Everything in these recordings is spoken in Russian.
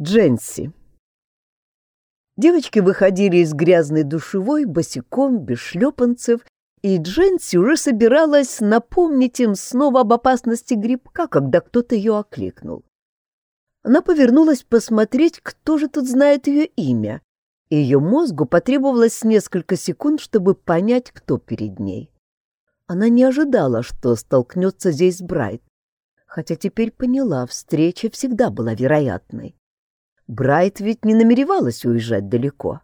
Дженси. Девочки выходили из грязной душевой босиком, без шлепанцев, и Дженси уже собиралась напомнить им снова об опасности грибка, когда кто-то ее окликнул. Она повернулась посмотреть, кто же тут знает ее имя, и ее мозгу потребовалось несколько секунд, чтобы понять, кто перед ней. Она не ожидала, что столкнется здесь Брайт, хотя теперь поняла, встреча всегда была вероятной. Брайт ведь не намеревалась уезжать далеко.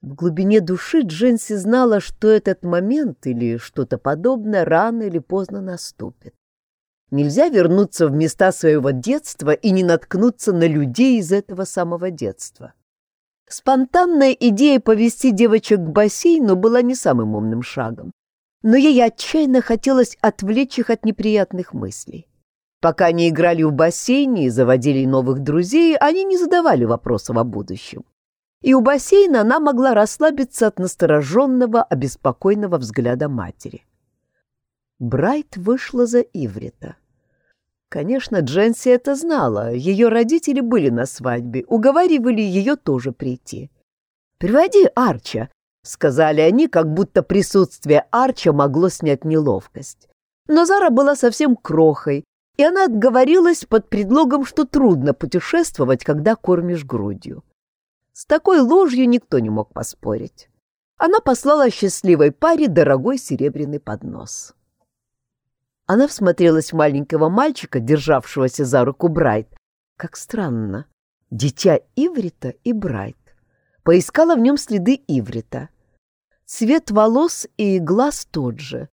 В глубине души Дженси знала, что этот момент или что-то подобное рано или поздно наступит. Нельзя вернуться в места своего детства и не наткнуться на людей из этого самого детства. Спонтанная идея повести девочек к бассейну была не самым умным шагом, но ей отчаянно хотелось отвлечь их от неприятных мыслей. Пока они играли в бассейне и заводили новых друзей, они не задавали вопросов о будущем. И у бассейна она могла расслабиться от настороженного, обеспокоенного взгляда матери. Брайт вышла за Иврита. Конечно, Дженси это знала. Ее родители были на свадьбе, уговаривали ее тоже прийти. «Приводи Арча», — сказали они, как будто присутствие Арча могло снять неловкость. Но Зара была совсем крохой, и она отговорилась под предлогом, что трудно путешествовать, когда кормишь грудью. С такой ложью никто не мог поспорить. Она послала счастливой паре дорогой серебряный поднос. Она всмотрелась в маленького мальчика, державшегося за руку Брайт. Как странно. Дитя Иврита и Брайт. Поискала в нем следы Иврита. Цвет волос и глаз тот же,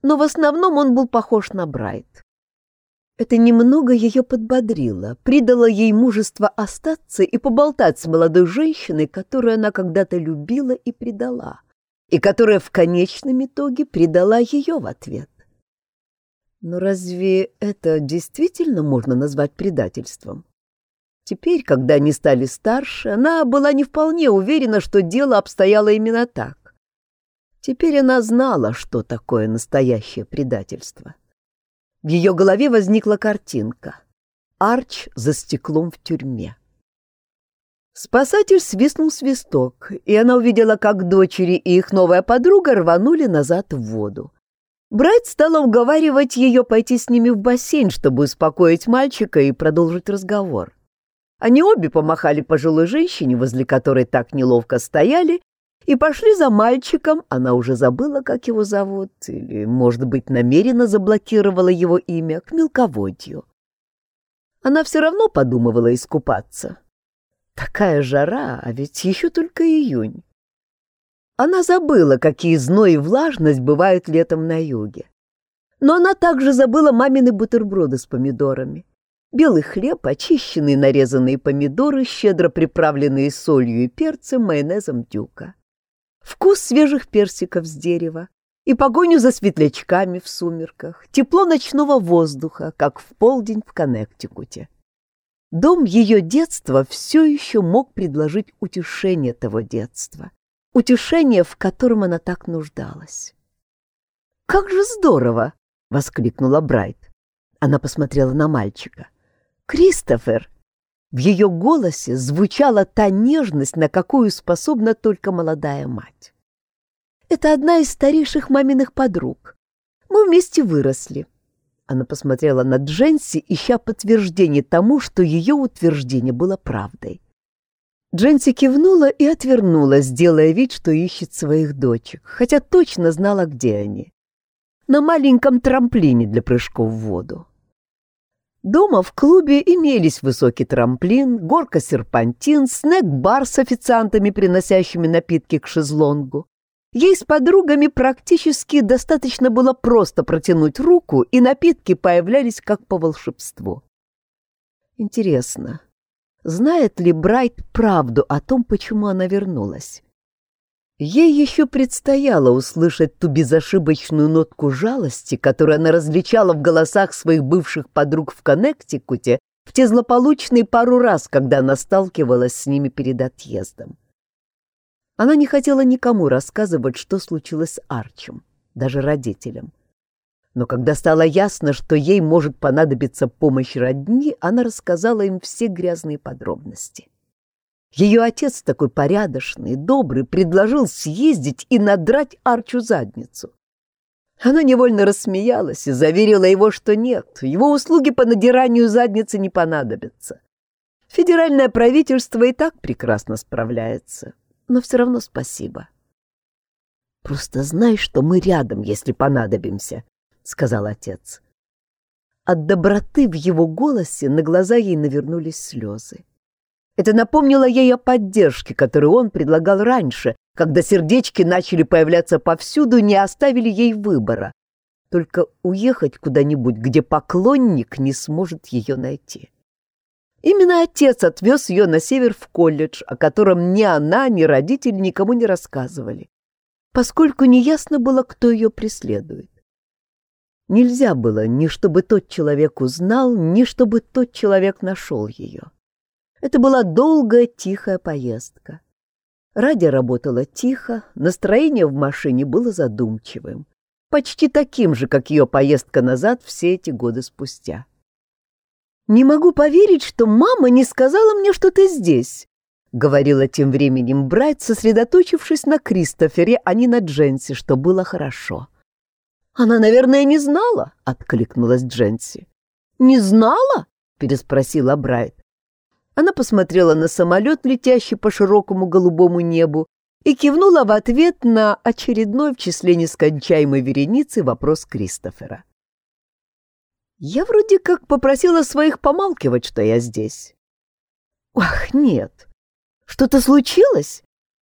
но в основном он был похож на Брайт. Это немного ее подбодрило, придало ей мужество остаться и поболтать с молодой женщиной, которую она когда-то любила и предала, и которая в конечном итоге предала ее в ответ. Но разве это действительно можно назвать предательством? Теперь, когда они стали старше, она была не вполне уверена, что дело обстояло именно так. Теперь она знала, что такое настоящее предательство. В ее голове возникла картинка. Арч за стеклом в тюрьме. Спасатель свистнул свисток, и она увидела, как дочери и их новая подруга рванули назад в воду. Брайт стала уговаривать ее пойти с ними в бассейн, чтобы успокоить мальчика и продолжить разговор. Они обе помахали пожилой женщине, возле которой так неловко стояли, и пошли за мальчиком, она уже забыла, как его зовут, или, может быть, намеренно заблокировала его имя, к мелководью. Она все равно подумывала искупаться. Такая жара, а ведь еще только июнь. Она забыла, какие зной и влажность бывают летом на юге. Но она также забыла мамины бутерброды с помидорами. Белый хлеб, очищенные нарезанные помидоры, щедро приправленные солью и перцем, майонезом дюка вкус свежих персиков с дерева и погоню за светлячками в сумерках, тепло ночного воздуха, как в полдень в Коннектикуте. Дом ее детства все еще мог предложить утешение того детства, утешение, в котором она так нуждалась. «Как же здорово!» — воскликнула Брайт. Она посмотрела на мальчика. «Кристофер!» В ее голосе звучала та нежность, на какую способна только молодая мать. «Это одна из старейших маминых подруг. Мы вместе выросли». Она посмотрела на Дженси, ища подтверждение тому, что ее утверждение было правдой. Дженси кивнула и отвернулась, делая вид, что ищет своих дочек, хотя точно знала, где они. На маленьком трамплине для прыжков в воду. Дома в клубе имелись высокий трамплин, горка-серпантин, снэк-бар с официантами, приносящими напитки к шезлонгу. Ей с подругами практически достаточно было просто протянуть руку, и напитки появлялись как по волшебству. Интересно, знает ли Брайт правду о том, почему она вернулась? Ей еще предстояло услышать ту безошибочную нотку жалости, которую она различала в голосах своих бывших подруг в Коннектикуте в те злополучные пару раз, когда она сталкивалась с ними перед отъездом. Она не хотела никому рассказывать, что случилось с Арчем, даже родителям. Но когда стало ясно, что ей может понадобиться помощь родни, она рассказала им все грязные подробности. Ее отец такой порядочный, добрый, предложил съездить и надрать Арчу задницу. Она невольно рассмеялась и заверила его, что нет, его услуги по надиранию задницы не понадобятся. Федеральное правительство и так прекрасно справляется, но все равно спасибо. «Просто знай, что мы рядом, если понадобимся», — сказал отец. От доброты в его голосе на глаза ей навернулись слезы. Это напомнило ей о поддержке, которую он предлагал раньше, когда сердечки начали появляться повсюду, не оставили ей выбора. Только уехать куда-нибудь, где поклонник не сможет ее найти. Именно отец отвез ее на север в колледж, о котором ни она, ни родители никому не рассказывали, поскольку неясно было, кто ее преследует. Нельзя было ни чтобы тот человек узнал, ни чтобы тот человек нашел ее. Это была долгая, тихая поездка. Радио работало тихо, настроение в машине было задумчивым, почти таким же, как ее поездка назад все эти годы спустя. «Не могу поверить, что мама не сказала мне, что ты здесь», — говорила тем временем Брайт, сосредоточившись на Кристофере, а не на Дженси, что было хорошо. «Она, наверное, не знала», — откликнулась Дженси. «Не знала?» — переспросила Брайт. Она посмотрела на самолет, летящий по широкому голубому небу, и кивнула в ответ на очередной в числе нескончаемой вереницы вопрос Кристофера. «Я вроде как попросила своих помалкивать, что я здесь». «Ах, нет! Что-то случилось?»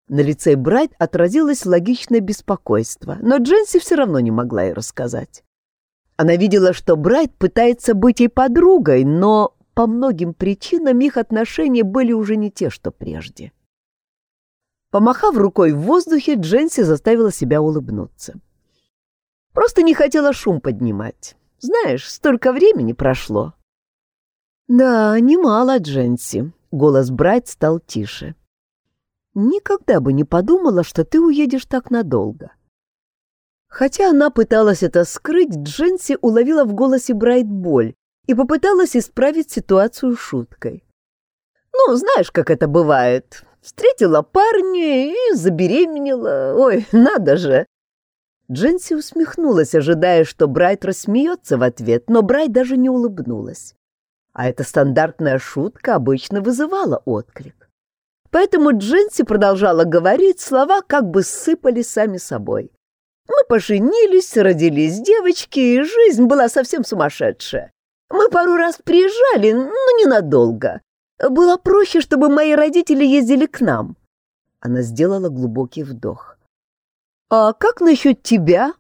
На лице Брайт отразилось логичное беспокойство, но Дженси все равно не могла ей рассказать. Она видела, что Брайт пытается быть ей подругой, но по многим причинам их отношения были уже не те, что прежде. Помахав рукой в воздухе, Дженси заставила себя улыбнуться. Просто не хотела шум поднимать. Знаешь, столько времени прошло. Да, немало, Дженси. Голос Брайт стал тише. Никогда бы не подумала, что ты уедешь так надолго. Хотя она пыталась это скрыть, Дженси уловила в голосе Брайт боль, и попыталась исправить ситуацию шуткой. «Ну, знаешь, как это бывает. Встретила парня и забеременела. Ой, надо же!» Дженси усмехнулась, ожидая, что Брайт рассмеется в ответ, но Брайт даже не улыбнулась. А эта стандартная шутка обычно вызывала отклик. Поэтому Дженси продолжала говорить, слова как бы сыпали сами собой. Мы поженились, родились девочки, и жизнь была совсем сумасшедшая. Мы пару раз приезжали, но ненадолго. Было проще, чтобы мои родители ездили к нам. Она сделала глубокий вдох. А как насчет тебя?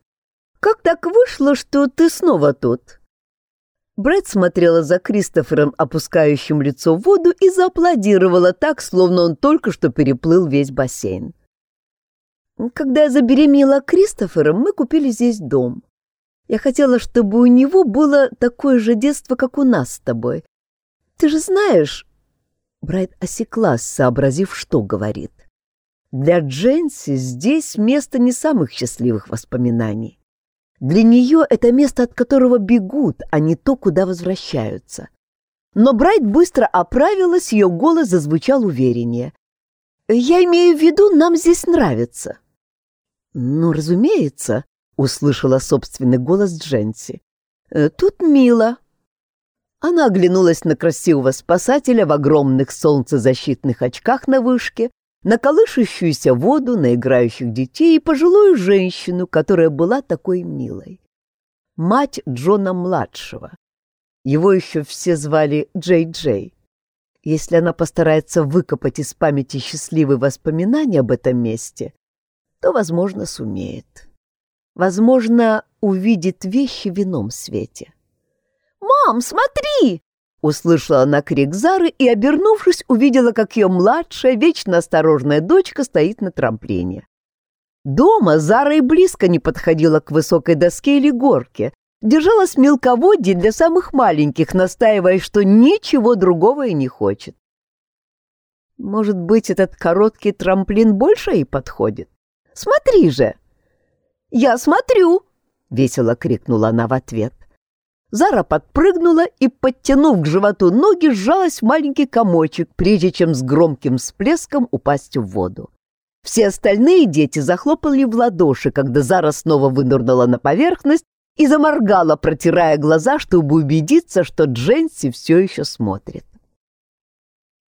Как так вышло, что ты снова тут? Брэд смотрела за Кристофером, опускающим лицо в воду, и зааплодировала так, словно он только что переплыл весь бассейн. Когда я забеременела Кристофером, мы купили здесь дом. Я хотела, чтобы у него было такое же детство, как у нас с тобой. Ты же знаешь...» Брайт осеклась, сообразив, что говорит. Для Дженси здесь место не самых счастливых воспоминаний. Для нее это место, от которого бегут, а не то, куда возвращаются. Но Брайт быстро оправилась, ее голос зазвучал увереннее. «Я имею в виду, нам здесь нравится». «Ну, разумеется», — услышала собственный голос Дженси. «Э, «Тут мило». Она оглянулась на красивого спасателя в огромных солнцезащитных очках на вышке, на колышущуюся воду, на играющих детей и пожилую женщину, которая была такой милой. Мать Джона-младшего. Его еще все звали Джей-Джей. Если она постарается выкопать из памяти счастливые воспоминания об этом месте, то, возможно, сумеет возможно, увидит вещи в ином свете. «Мам, смотри!» Услышала она крик Зары и, обернувшись, увидела, как ее младшая, вечно осторожная дочка стоит на трамплине. Дома Зара и близко не подходила к высокой доске или горке, держалась мелководье для самых маленьких, настаивая, что ничего другого и не хочет. Может быть, этот короткий трамплин больше ей подходит? Смотри же! «Я смотрю!» весело крикнула она в ответ. Зара подпрыгнула и, подтянув к животу ноги, сжалась в маленький комочек, прежде чем с громким всплеском упасть в воду. Все остальные дети захлопали в ладоши, когда Зара снова вынырнула на поверхность и заморгала, протирая глаза, чтобы убедиться, что Дженси все еще смотрит.